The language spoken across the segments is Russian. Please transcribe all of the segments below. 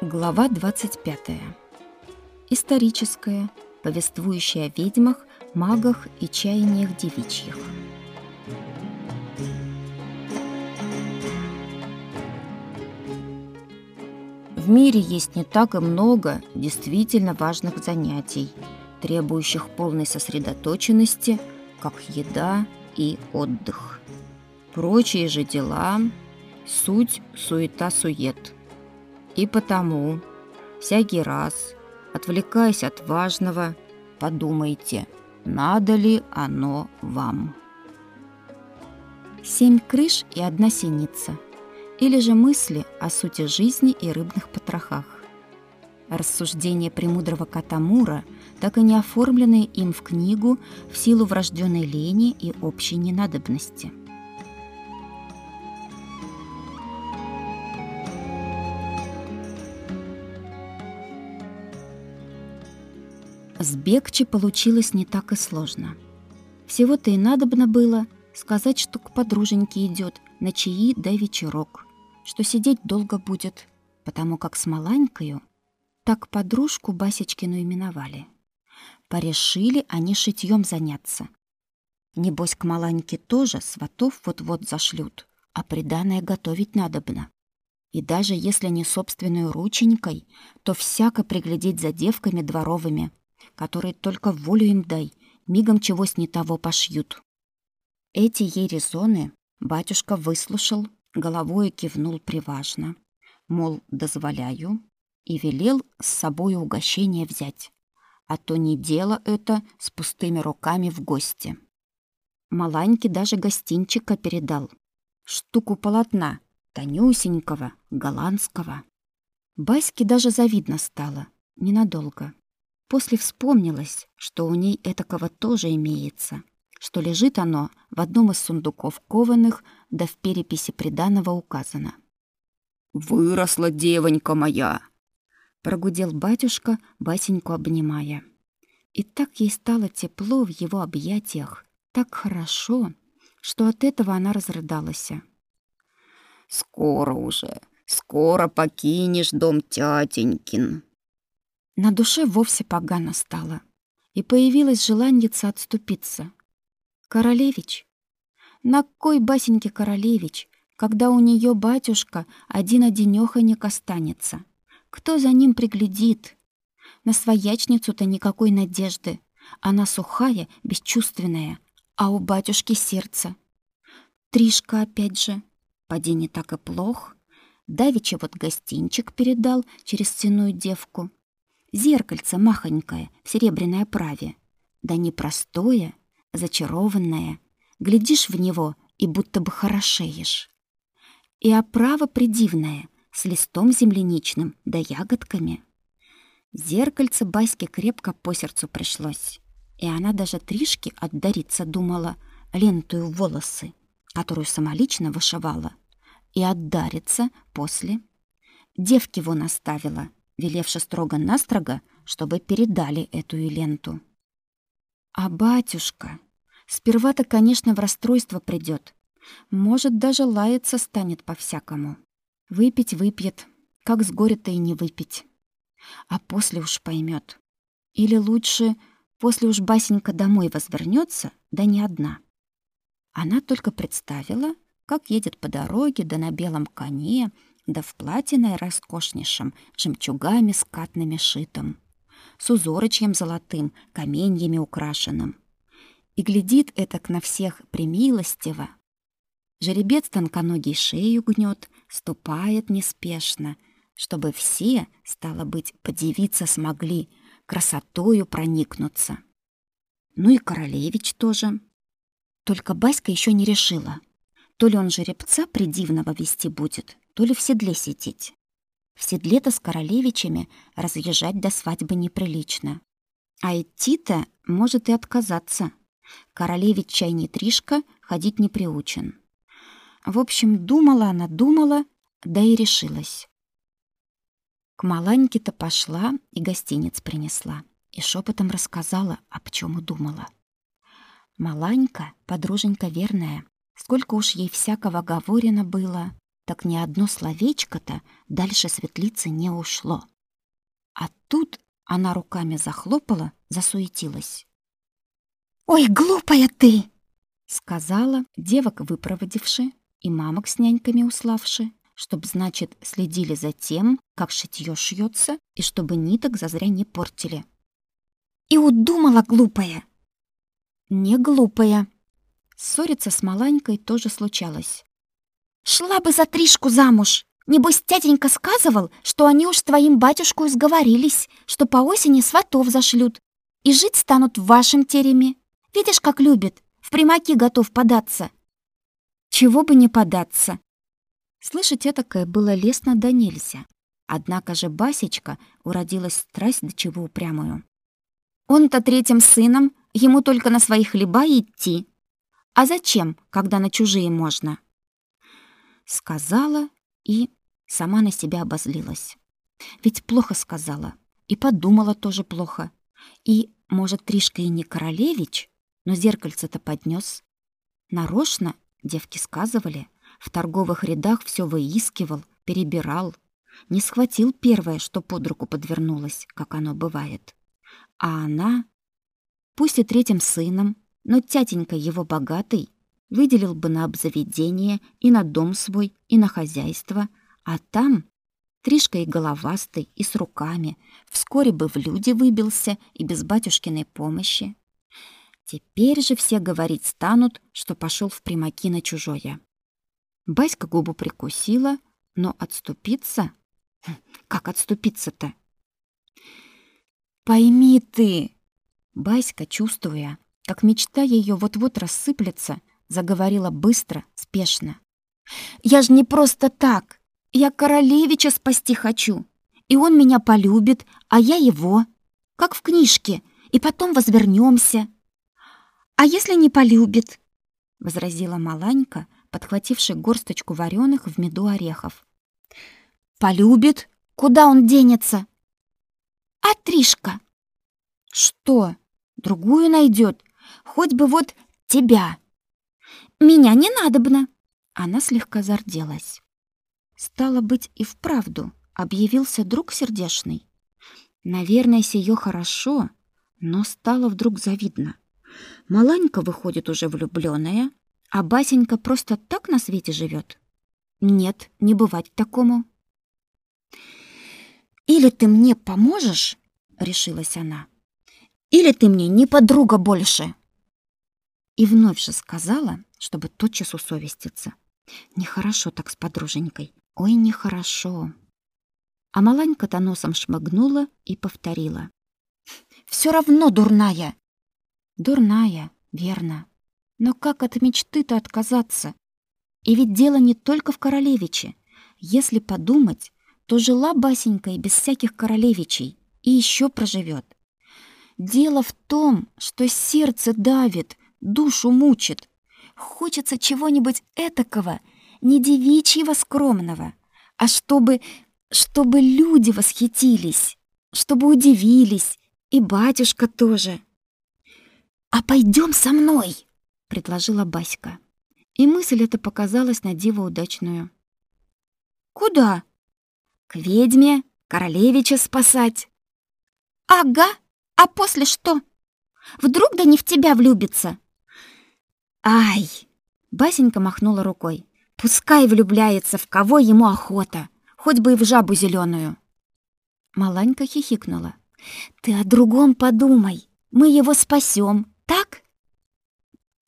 Глава 25. Историческая, повествующая о ведьмах, магах и чаяниях девичьих. В мире есть не так и много действительно важных занятий, требующих полной сосредоточенности, как еда и отдых. Прочие же дела – суть суета-сует – и потому, всякий раз, отвлекаясь от важного, подумайте, надо ли оно вам. Семь крыш и одна синица. Или же мысли о сути жизни и рыбных потрохах. Рассуждения премудрого кота Мура, так и не оформленные им в книгу в силу врожденной лени и общей ненадобности – С Бекчи получилось не так и сложно. Всего-то и надобно было сказать, что к подруженьке идет на чаи да вечерок, что сидеть долго будет, потому как с Маланькою так подружку Басечкину именовали. Порешили они шитьем заняться. Небось, к Маланьке тоже сватов вот-вот зашлют, а приданое готовить надобно. И даже если не собственной рученькой, то всяко приглядеть за девками дворовыми, которые только волю им дай, мигом чегось не того пошьют. Эти ей резоны батюшка выслушал, головой кивнул приважно, мол, дозволяю, и велел с собой угощение взять, а то не дело это с пустыми руками в гости. Маланьке даже гостинчика передал, штуку полотна, тонюсенького, голландского. Баське даже завидно стало, ненадолго. После вспомнилось, что у ней этакого тоже имеется, что лежит оно в одном из сундуков кованых, да в переписи приданого указано. «Выросла девонька моя!» Прогудел батюшка, басеньку обнимая. И так ей стало тепло в его объятиях, так хорошо, что от этого она разрыдалась. «Скоро уже, скоро покинешь дом тятенькин», на душе вовсе погано стало, и появилось желание отступиться. Королевич? На кой басеньке Королевич, когда у нее батюшка один-одинёхонек останется? Кто за ним приглядит? На своячницу-то никакой надежды. Она сухая, бесчувственная, а у батюшки сердце. Тришка опять же. Поди не так и плох. Давича вот гостинчик передал через стеную девку. Зеркальце махонькое в серебряной оправе. Да не простое, зачарованное. Глядишь в него и будто бы хорошеешь. И оправа придивная, с листом земляничным да ягодками. Зеркальце Баське крепко по сердцу пришлось. И она даже Тришке отдариться думала лентую волосы, которую самолично вышивала, и отдариться после. Девки вон оставила — велевши строго-настрого, чтобы передали эту ленту. А батюшка сперва-то, конечно, в расстройство придет. Может, даже лаяться станет по-всякому. Выпить выпьет, как с горя-то и не выпить. А после уж поймет. Или лучше, после уж басенька домой возвернется, да не одна. Она только представила, как едет по дороге, да на белом коне, да в платиной роскошнейшем, жемчугами скатными шитом, с узорочьем золотым, каменьями украшенным. И глядит этак на всех примилостиво. Жеребец тонконогий шею гнет, ступает неспешно, чтобы все, стало быть, подивиться смогли, красотою проникнуться. Ну и королевич тоже. Только Баська еще не решила, то ли он жеребца придивного вести будет, то ли в седле сидеть. В седле-то с королевичами разъезжать до свадьбы неприлично. А идти-то может и отказаться. Королевич чай не тришка, ходить не приучен. В общем, думала она, думала, да и решилась. К Маланьке-то пошла и гостиниц принесла, и шепотом рассказала, об чем думала. Маланька, подруженька верная, сколько уж ей всякого говорено было, так ни одно словечко-то дальше светлицы не ушло. А тут она руками захлопала, засуетилась. «Ой, глупая ты!» — сказала девок выпроводивши и мамок с няньками уславши, чтоб, значит, следили за тем, как шитьё шьётся, и чтобы ниток зазря не портили. «И удумала глупая!» «Не глупая!» Ссориться с Маланькой тоже случалось. «Шла бы за Тришку замуж!» Небось, тятенька сказывал, что они уж твоим батюшкой сговорились, что по осени сватов зашлют и жить станут в вашем тереме. Видишь, как любит, в примаки готов податься. Чего бы не податься. Слышать этакое было лестно да нельзя. Однако же Басечка уродилась страсть до чего упрямую. Он-то третьим сыном, ему только на свои хлеба идти. А зачем, когда на чужие можно? Сказала и сама на себя обозлилась. Ведь плохо сказала, и подумала тоже плохо. И, может, Тришка и не королевич, но зеркальце-то поднес. Нарочно, девки сказывали, в торговых рядах все выискивал, перебирал. Не схватил первое, что под руку подвернулось, как оно бывает. А она, пусть и третьим сыном, но тятенька его богатый, выделил бы на обзаведение и на дом свой, и на хозяйство, а там Тришка и головастый, и с руками, вскоре бы в люди выбился и без батюшкиной помощи. Теперь же все говорить станут, что пошел в примаки на чужое. Баська губу прикусила, но отступиться? Хм, как отступиться-то? Пойми ты, Баська, чувствуя, как мечта ее вот-вот рассыплется, заговорила быстро, спешно. Я ж не просто так. Я королевича спасти хочу. И он меня полюбит, а я его, как в книжке, и потом возвернемся. А если не полюбит? возразила Маланька, подхватившая горсточку вареных в меду орехов. Полюбит? Куда он денется? А Тришка? Что? Другую найдет, хоть бы вот тебя. Меня не надобно. Она слегка зарделась. Стало быть, и вправду объявился друг сердешный. Наверное, сие хорошо, но стало вдруг завидно. Маланька выходит уже влюбленная, а Басенька просто так на свете живет. Нет, не бывать такому. Или ты мне поможешь, решилась она. Или ты мне не подруга больше. И вновь же сказала, чтобы тотчас усовеститься. Нехорошо так с подруженькой. Ой, нехорошо. А Маланька-то носом шмыгнула и повторила. Все равно дурная. Дурная, верно. Но как от мечты-то отказаться? И ведь дело не только в королевиче. Если подумать, то жила Басенька и без всяких королевичей, и еще проживет. Дело в том, что сердце давит, душу мучит. Хочется чего-нибудь этакого, не девичьего скромного, а чтобы, чтобы люди восхитились, чтобы удивились, и батюшка тоже. «А пойдем со мной!» — предложила Баська. И мысль эта показалась на диво удачную. «Куда?» «К ведьме, королевича спасать». «Ага, а после что? Вдруг да не в тебя влюбится?» «Ай!» — Басенька махнула рукой. «Пускай влюбляется, в кого ему охота, хоть бы и в жабу зеленую. Маланька хихикнула. «Ты о другом подумай, мы его спасем, так?»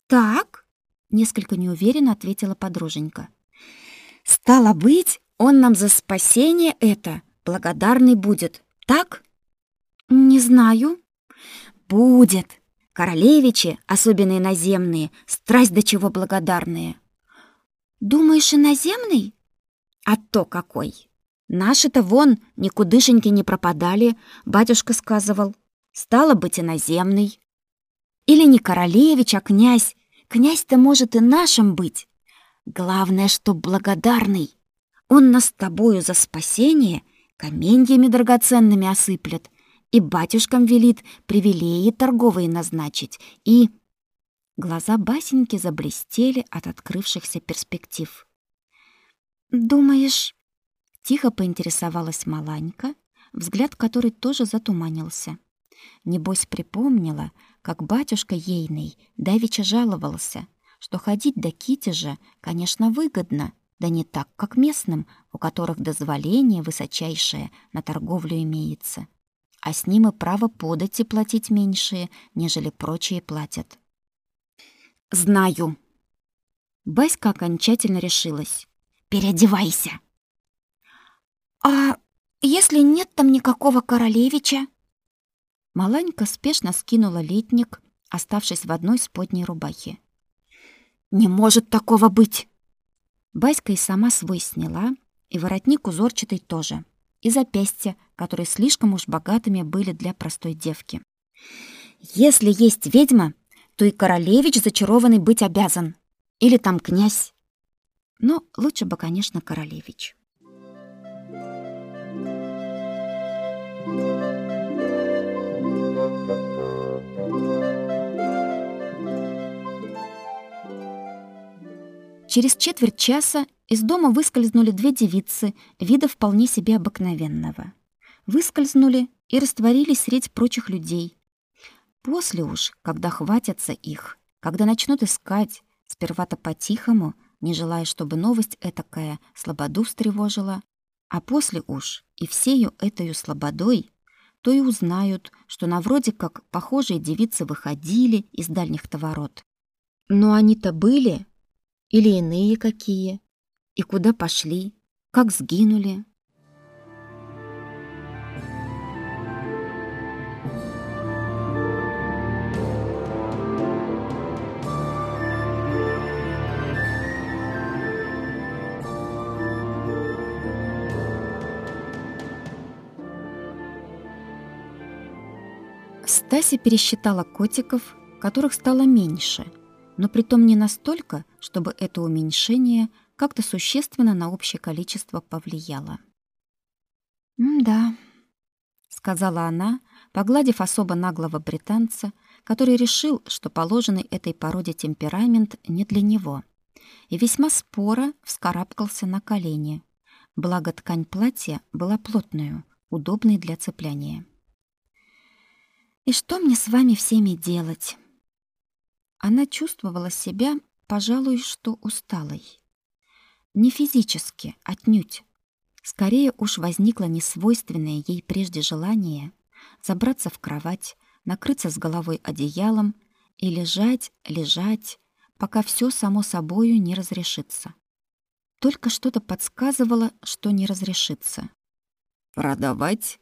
«Так?» — несколько неуверенно ответила подруженька. «Стало быть, он нам за спасение это благодарный будет, так?» «Не знаю». «Будет. Королевичи, особенно иноземные, страсть до чего благодарные». «Думаешь, иноземный?» «А то какой!» Наши-то вон никудышеньки не пропадали, батюшка сказывал. Стало быть, иноземный. Или не королевич, а князь. Князь-то может и нашим быть. Главное, что благодарный. Он нас с тобою за спасение каменьями драгоценными осыплет, и батюшкам велит привилеи торговые назначить, и... Глаза Басеньки заблестели от открывшихся перспектив. Думаешь, тихо поинтересовалась Маланька, взгляд которой тоже затуманился. Небось припомнила, как батюшка ейный давеча жаловался, что ходить до Китежа, конечно, выгодно, да не так, как местным, у которых дозволение высочайшее на торговлю имеется. А с ним и право подати платить меньшие, нежели прочие платят. «Знаю». Баська окончательно решилась. «Переодевайся». «А если нет там никакого королевича?» Маланька спешно скинула летник, оставшись в одной сподней рубахе. «Не может такого быть!» Баська и сама свой сняла, и воротник узорчатый тоже, и запястья, которые слишком уж богатыми были для простой девки. «Если есть ведьма, то и королевич зачарованный быть обязан. Или там князь. Но лучше бы, конечно, королевич». Через четверть часа из дома выскользнули две девицы, вида вполне себе обыкновенного. Выскользнули и растворились среди прочих людей. После уж, когда хватятся их, когда начнут искать, сперва-то по-тихому, не желая, чтобы новость этакая слободу встревожила, а после уж и всею этою слободой, то и узнают, что на вроде как похожие девицы выходили из дальних-то ворот. Но они-то были или иные какие? И куда пошли? Как сгинули? Стася пересчитала котиков, которых стало меньше — но притом не настолько, чтобы это уменьшение как-то существенно на общее количество повлияло. «М-да», — сказала она, погладив особо наглого британца, который решил, что положенный этой породе темперамент не для него, и весьма споро вскарабкался на колени. Благо ткань платья была плотную, удобной для цепляния. «И что мне с вами всеми делать?» Она чувствовала себя, пожалуй, что усталой. Не физически, отнюдь. Скорее уж возникло несвойственное ей прежде желание забраться в кровать, накрыться с головой одеялом и лежать, лежать, пока все само собою не разрешится. Только что-то подсказывало, что не разрешится. «Продавать?»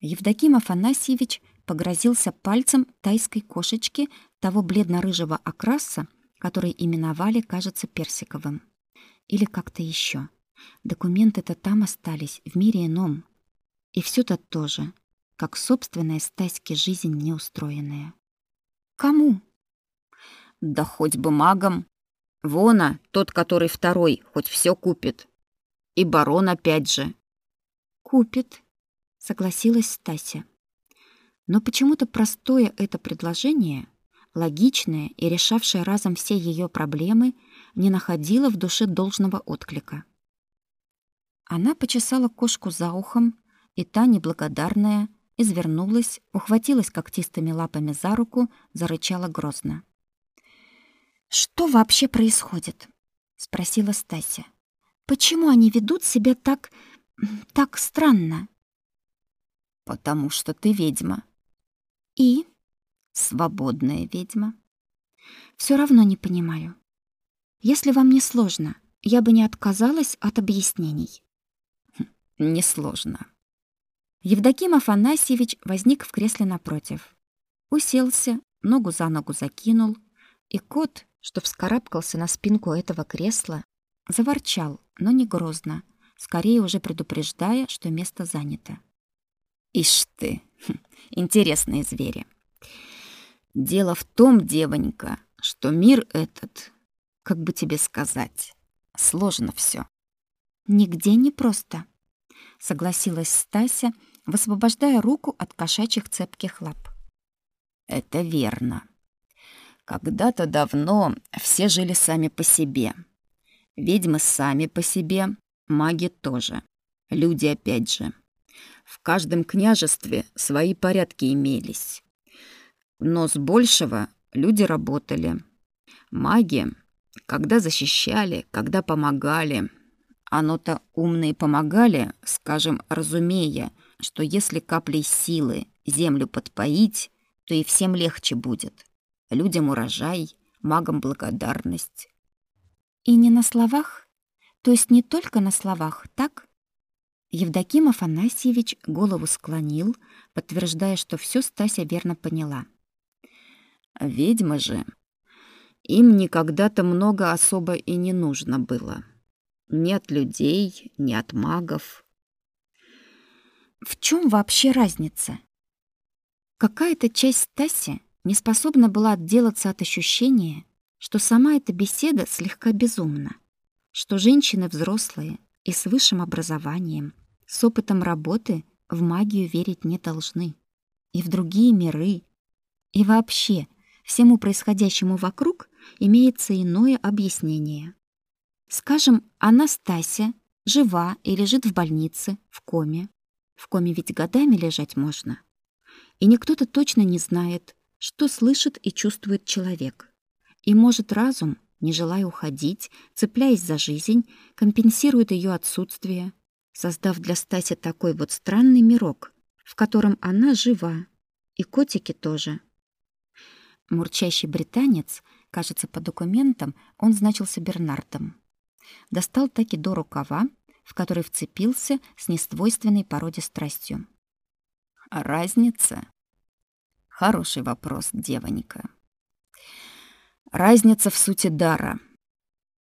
Евдоким Афанасьевич погрозился пальцем тайской кошечки того бледно-рыжего окраса, который именовали, кажется, персиковым. Или как-то еще. Документы-то там остались, в мире ином. И все то тоже, как собственная стаськи жизнь неустроенная. Кому? Да хоть бы магом. Вона, тот, который второй, хоть все купит. И барон опять же. Купит, согласилась Стася. Но почему-то простое это предложение логичная и решавшая разом все ее проблемы, не находила в душе должного отклика. Она почесала кошку за ухом, и та, неблагодарная, извернулась, ухватилась когтистыми лапами за руку, зарычала грозно. «Что вообще происходит?» — спросила Стася. «Почему они ведут себя так... так странно?» «Потому что ты ведьма». «И?» Свободная ведьма. Все равно не понимаю. Если вам не сложно, я бы не отказалась от объяснений. Хм, Несложно. Евдоким Афанасьевич возник в кресле напротив. Уселся, ногу за ногу закинул, и кот, что вскарабкался на спинку этого кресла, заворчал, но не грозно, скорее уже предупреждая, что место занято. Ишь ты, хм, интересные звери. Дело в том, девонька, что мир этот, как бы тебе сказать, сложно все. Нигде не просто, согласилась Стася, высвобождая руку от кошачьих цепких лап. Это верно. Когда-то давно все жили сами по себе. Ведьмы сами по себе, Маги тоже. Люди опять же. В каждом княжестве свои порядки имелись. Но с большего люди работали. Маги, когда защищали, когда помогали. Оно-то умные помогали, скажем, разумея, что если каплей силы землю подпоить, то и всем легче будет. Людям урожай, магам благодарность. И не на словах? То есть не только на словах, так? Евдоким Афанасьевич голову склонил, подтверждая, что все Стася верно поняла. Ведьмы же. Им никогда-то много особо и не нужно было. Ни от людей, ни от магов. В чем вообще разница? Какая-то часть Стаси не способна была отделаться от ощущения, что сама эта беседа слегка безумна, что женщины взрослые и с высшим образованием, с опытом работы в магию верить не должны. И в другие миры, и вообще всему происходящему вокруг имеется иное объяснение. Скажем, Анастасия жива и лежит в больнице, в коме. В коме ведь годами лежать можно. И никто-то точно не знает, что слышит и чувствует человек. И может разум, не желая уходить, цепляясь за жизнь, компенсирует ее отсутствие, создав для Стаси такой вот странный мирок, в котором она жива, и котики тоже. Мурчащий британец, кажется, по документам он значился Бернардом. Достал таки до рукава, в который вцепился с несвойственной породе страстью. А разница? Хороший вопрос, девонька. Разница в сути дара.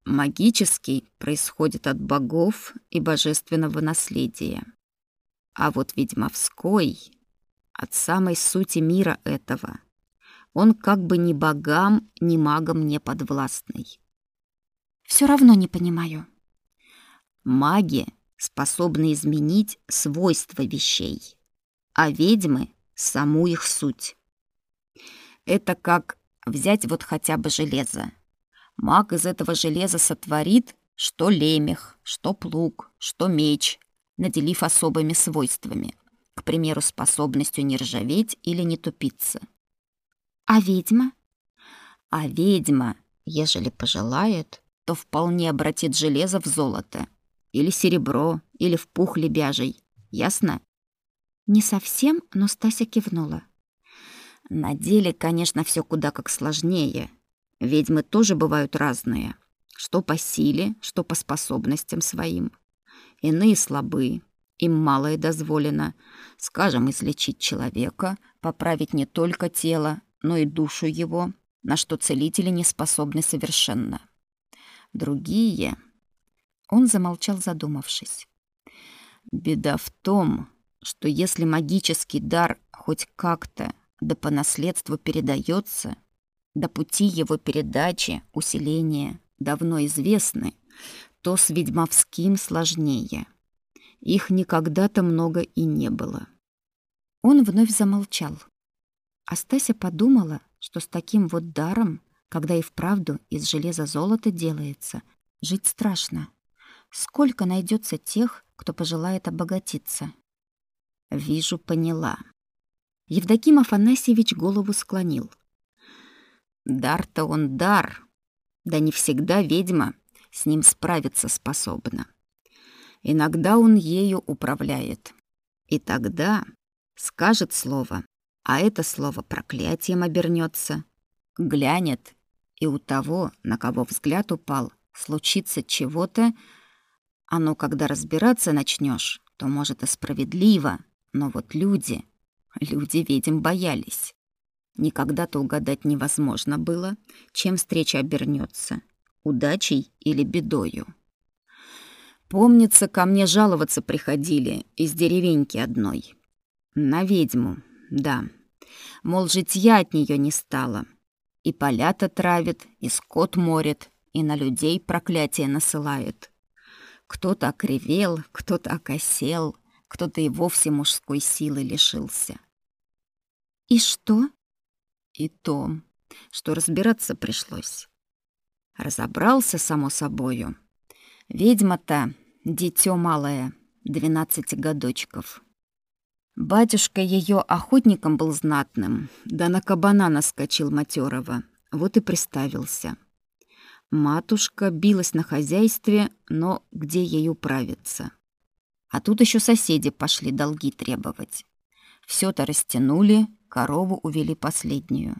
Магический происходит от богов и божественного наследия. А вот ведьмовской — от самой сути мира этого — он как бы ни богам, ни магам не подвластный. Все равно не понимаю. Маги способны изменить свойства вещей, а ведьмы — саму их суть. Это как взять вот хотя бы железо. Маг из этого железа сотворит что лемех, что плуг, что меч, наделив особыми свойствами, к примеру, способностью не ржаветь или не тупиться. А ведьма? А ведьма, ежели пожелает, то вполне обратит железо в золото. Или серебро, или в пух лебяжий. Ясно? Не совсем, но Стася кивнула. На деле, конечно, все куда как сложнее. Ведьмы тоже бывают разные. Что по силе, что по способностям своим. Иные слабы, им малое дозволено. Скажем, излечить человека, поправить не только тело, но и душу его, на что целители не способны совершенно. Другие... Он замолчал, задумавшись. Беда в том, что если магический дар хоть как-то да по наследству передается, да пути его передачи, усиления давно известны, то с ведьмовским сложнее. Их никогда-то много и не было. Он вновь замолчал. Астася подумала, что с таким вот даром, когда и вправду из железа золото делается, жить страшно. Сколько найдется тех, кто пожелает обогатиться? Вижу, поняла. Евдоким Афанасьевич голову склонил. Дар-то он дар, да не всегда ведьма с ним справиться способна. Иногда он ею управляет. И тогда скажет слово, а это слово проклятием обернется. Глянет, и у того, на кого взгляд упал, случится чего-то. Оно, когда разбираться начнешь, то, может, и справедливо, но вот люди, люди ведьм боялись. Никогда-то угадать невозможно было, чем встреча обернется — удачей или бедою. Помнится, ко мне жаловаться приходили из деревеньки одной. На ведьму, да. Мол, житья от нее не стало. И полята травит, и скот морит, и на людей проклятие насылает. Кто-то окривел, кто-то окосел, кто-то и вовсе мужской силы лишился. И что? И то, что разбираться пришлось. Разобрался, само собою. Ведьма-то, дитё малое, двенадцати годочков. Батюшка ее охотником был знатным, да на кабана наскочил матерого, вот и приставился. Матушка билась на хозяйстве, но где ей управиться? А тут еще соседи пошли долги требовать. все то растянули, корову увели последнюю.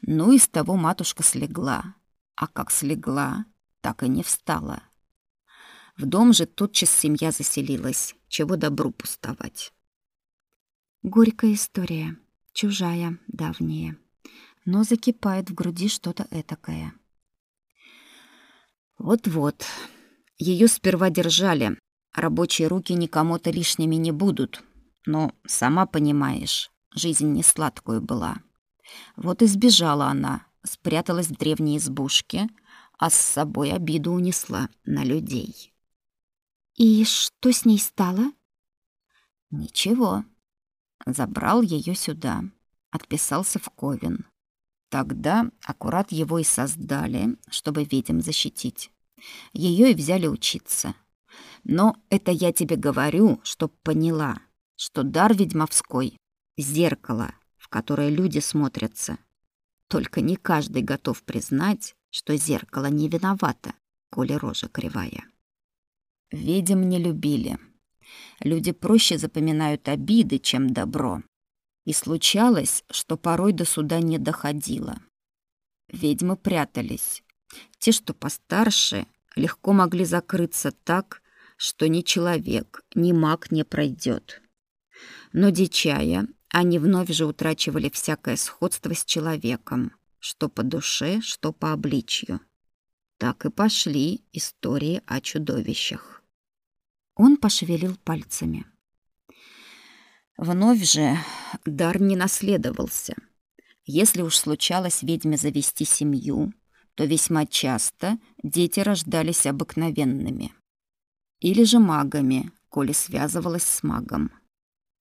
Ну и с того матушка слегла. А как слегла, так и не встала. В дом же тотчас семья заселилась, чего добру пустовать. Горькая история, чужая, давняя, но закипает в груди что-то этакое. Вот-вот. Ее сперва держали. Рабочие руки никому-то лишними не будут. Но, сама понимаешь, жизнь не сладкую была. Вот и сбежала она, спряталась в древней избушке, а с собой обиду унесла на людей. И что с ней стало? Ничего. Забрал ее сюда, отписался в Ковен. Тогда аккурат его и создали, чтобы ведьм защитить. Ее и взяли учиться. Но это я тебе говорю, чтоб поняла, что дар ведьмовской — зеркало, в которое люди смотрятся. Только не каждый готов признать, что зеркало не виновато, коли рожа кривая. Ведьм не любили. Люди проще запоминают обиды, чем добро. И случалось, что порой до суда не доходило. Ведьмы прятались. Те, что постарше, легко могли закрыться так, что ни человек, ни маг не пройдет. Но дичая, они вновь же утрачивали всякое сходство с человеком, что по душе, что по обличью. Так и пошли истории о чудовищах. Он пошевелил пальцами. Вновь же дар не наследовался. Если уж случалось ведьме завести семью, то весьма часто дети рождались обыкновенными. Или же магами, коли связывалась с магом.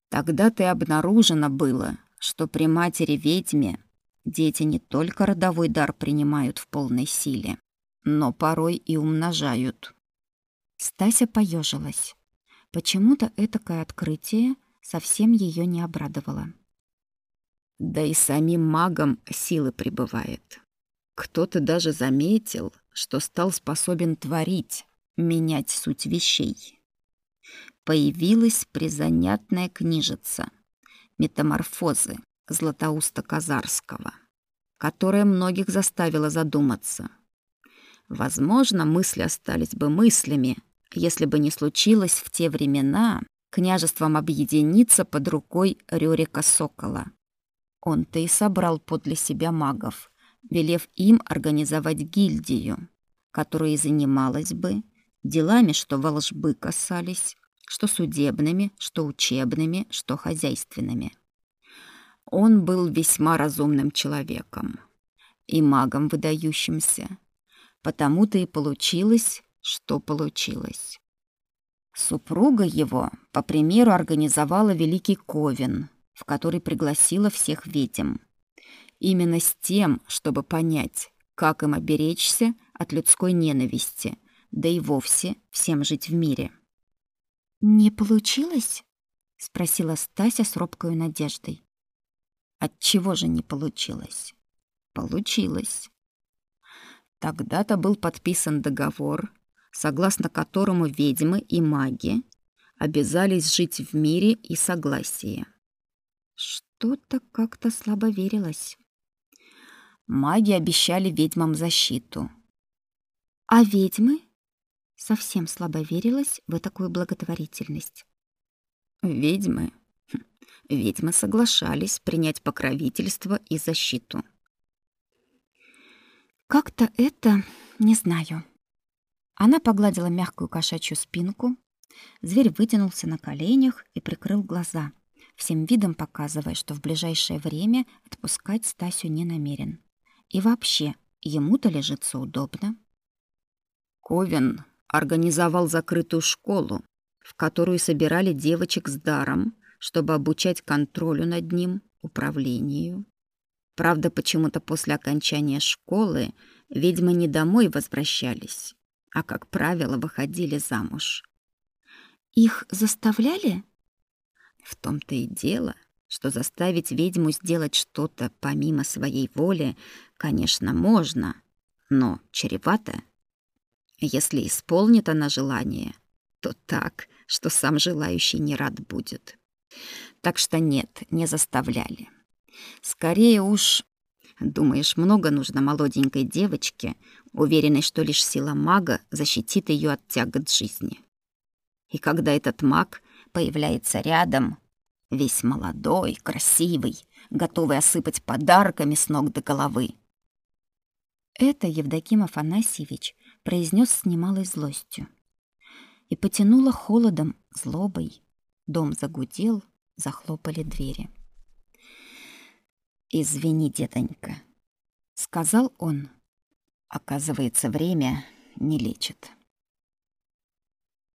Тогда-то и обнаружено было, что при матери-ведьме дети не только родовой дар принимают в полной силе, но порой и умножают. Стася поежилась. Почему-то этакое открытие совсем ее не обрадовало. Да и самим магам силы прибывает. Кто-то даже заметил, что стал способен творить, менять суть вещей. Появилась призанятная книжица «Метаморфозы» Златоуста Казарского, которая многих заставила задуматься. Возможно, мысли остались бы мыслями, если бы не случилось в те времена княжеством объединиться под рукой Рёрика Сокола. Он-то и собрал подле себя магов, велев им организовать гильдию, которая занималась бы делами, что волжбы касались, что судебными, что учебными, что хозяйственными. Он был весьма разумным человеком и магом выдающимся. Потому-то и получилось, что получилось. Супруга его, по примеру, организовала Великий Ковен, в который пригласила всех ведьм. Именно с тем, чтобы понять, как им оберечься от людской ненависти, да и вовсе всем жить в мире. «Не получилось?» — спросила Стася с робкой надеждой. От чего же не получилось? Получилось. Тогда-то был подписан договор, согласно которому ведьмы и маги обязались жить в мире и согласии. Что-то как-то слабо верилось. Маги обещали ведьмам защиту. А ведьмы? Совсем слабо верилось в такую благотворительность. Ведьмы? Хм, ведьмы соглашались принять покровительство и защиту. Как-то это, не знаю, она погладила мягкую кошачью спинку. Зверь вытянулся на коленях и прикрыл глаза, всем видом показывая, что в ближайшее время отпускать Стасю не намерен. И вообще, ему-то лежится удобно. Ковен организовал закрытую школу, в которую собирали девочек с даром, чтобы обучать контролю над ним, управлению. Правда, почему-то после окончания школы ведьмы не домой возвращались, а, как правило, выходили замуж Их заставляли? В том-то и дело, что заставить ведьму сделать что-то помимо своей воли, конечно, можно, но чревато. Если исполнит она желание, то так, что сам желающий не рад будет. Так что нет, не заставляли. Скорее уж, думаешь, много нужно молоденькой девочке, уверенной, что лишь сила мага защитит ее от тягот жизни. И когда этот маг появляется рядом, весь молодой, красивый, готовый осыпать подарками с ног до головы. Это Евдоким Афанасьевич произнес с немалой злостью. И потянуло холодом, злобой. Дом загудел, захлопали двери. «Извини, детонька», — сказал он. «Оказывается, время не лечит».